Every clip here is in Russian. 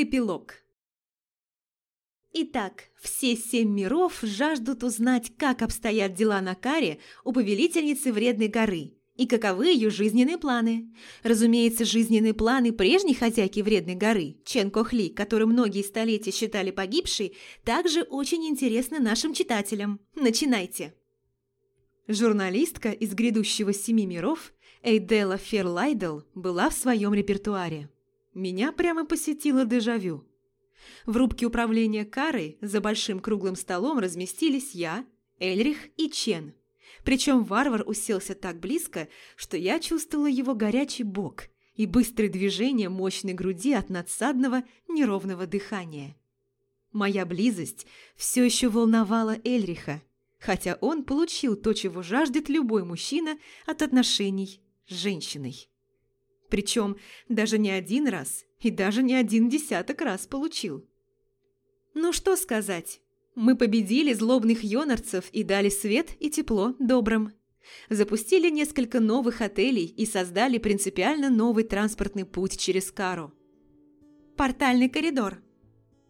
Эпилог Итак, все семь миров жаждут узнать, как обстоят дела на каре у повелительницы Вредной горы и каковы ее жизненные планы. Разумеется, жизненные планы прежней хозяйки Вредной горы, Чен Кохли, которую многие столетия считали погибшей, также очень интересны нашим читателям. Начинайте! Журналистка из грядущего семи миров Эйдела Ферлайдел была в своем репертуаре. Меня прямо посетило дежавю. В рубке управления карой за большим круглым столом разместились я, Эльрих и Чен. Причем варвар уселся так близко, что я чувствовала его горячий бок и быстрые движения мощной груди от надсадного неровного дыхания. Моя близость все еще волновала Эльриха, хотя он получил то, чего жаждет любой мужчина от отношений с женщиной. Причем даже не один раз и даже не один десяток раз получил. Ну что сказать, мы победили злобных йонарцев и дали свет и тепло добрым. Запустили несколько новых отелей и создали принципиально новый транспортный путь через Кару. Портальный коридор.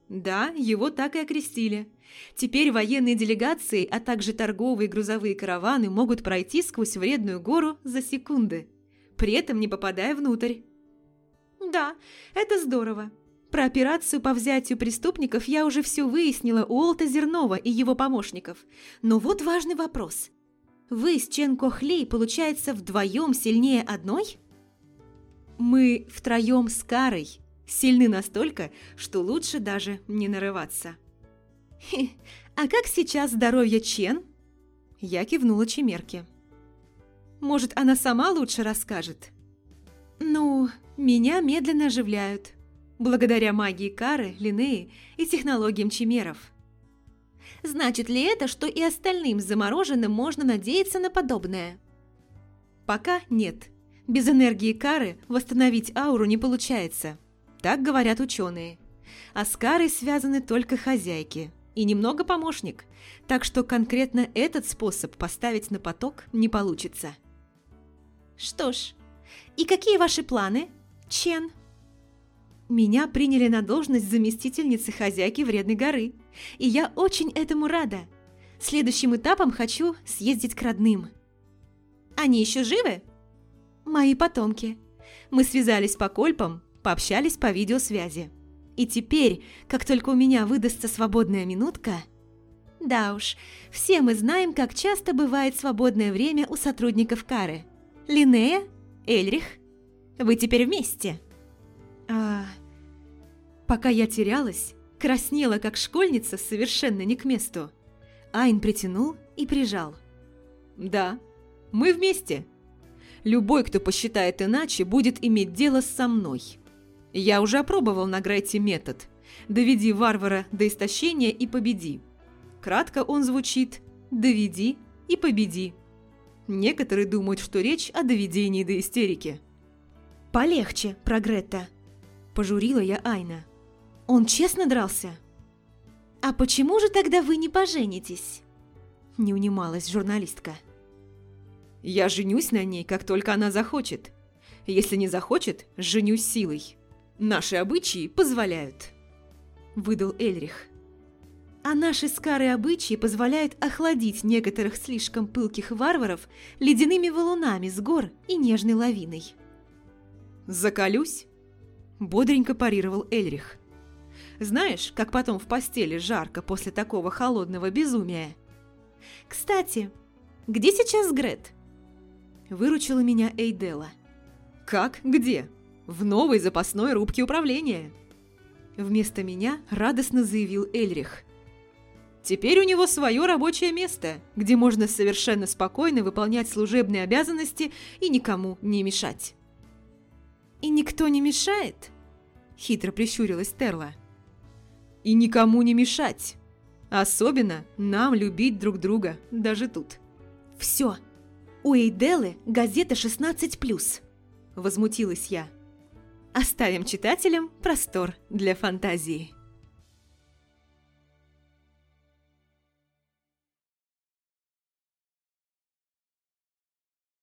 Да, его так и окрестили. Теперь военные делегации, а также торговые и грузовые караваны могут пройти сквозь вредную гору за секунды, при этом не попадая внутрь. Да, это здорово. Про операцию по взятию преступников я уже все выяснила у Олта Зернова и его помощников. Но вот важный вопрос. Вы с Чен Кохлей, получается, вдвоем сильнее одной? Мы втроем с Карой сильны настолько, что лучше даже не нарываться. Хе, а как сейчас здоровье Чен? Я кивнула Чемерке. Может, она сама лучше расскажет? Ну, меня медленно оживляют. Благодаря магии Кары, Линеи и технологиям Чимеров. Значит ли это, что и остальным замороженным можно надеяться на подобное? Пока нет. Без энергии Кары восстановить ауру не получается. Так говорят ученые. А с Карой связаны только хозяйки и немного помощник, так что конкретно этот способ поставить на поток не получится. Что ж, и какие ваши планы, Чен? Меня приняли на должность заместительницы хозяйки Вредной горы, и я очень этому рада. Следующим этапом хочу съездить к родным. Они еще живы? Мои потомки. Мы связались по кольпам, пообщались по видеосвязи. И теперь, как только у меня выдастся свободная минутка... Да уж, все мы знаем, как часто бывает свободное время у сотрудников Кары – Линнея? Эльрих? Вы теперь вместе?» «А...» Пока я терялась, краснела, как школьница, совершенно не к месту. Айн притянул и прижал. «Да, мы вместе. Любой, кто посчитает иначе, будет иметь дело со мной. Я уже опробовал на Грайте метод. Доведи варвара до истощения и победи. Кратко он звучит «доведи и победи». Некоторые думают, что речь о доведении до истерики. «Полегче, Прогретта», – пожурила я Айна. «Он честно дрался?» «А почему же тогда вы не поженитесь?» – не унималась журналистка. «Я женюсь на ней, как только она захочет. Если не захочет, женюсь силой. Наши обычаи позволяют», – выдал Эльрих. А наши скары обычаи позволяют охладить некоторых слишком пылких варваров ледяными валунами с гор и нежной лавиной. «Закалюсь?» – бодренько парировал Эльрих. «Знаешь, как потом в постели жарко после такого холодного безумия?» «Кстати, где сейчас Грет?» Выручила меня Эйдела. «Как? Где?» «В новой запасной рубке управления!» Вместо меня радостно заявил Эльрих. Теперь у него свое рабочее место, где можно совершенно спокойно выполнять служебные обязанности и никому не мешать. «И никто не мешает?» – хитро прищурилась Терла. «И никому не мешать. Особенно нам любить друг друга, даже тут». «Все. У Эйделы газета 16+,» – возмутилась я. «Оставим читателям простор для фантазии».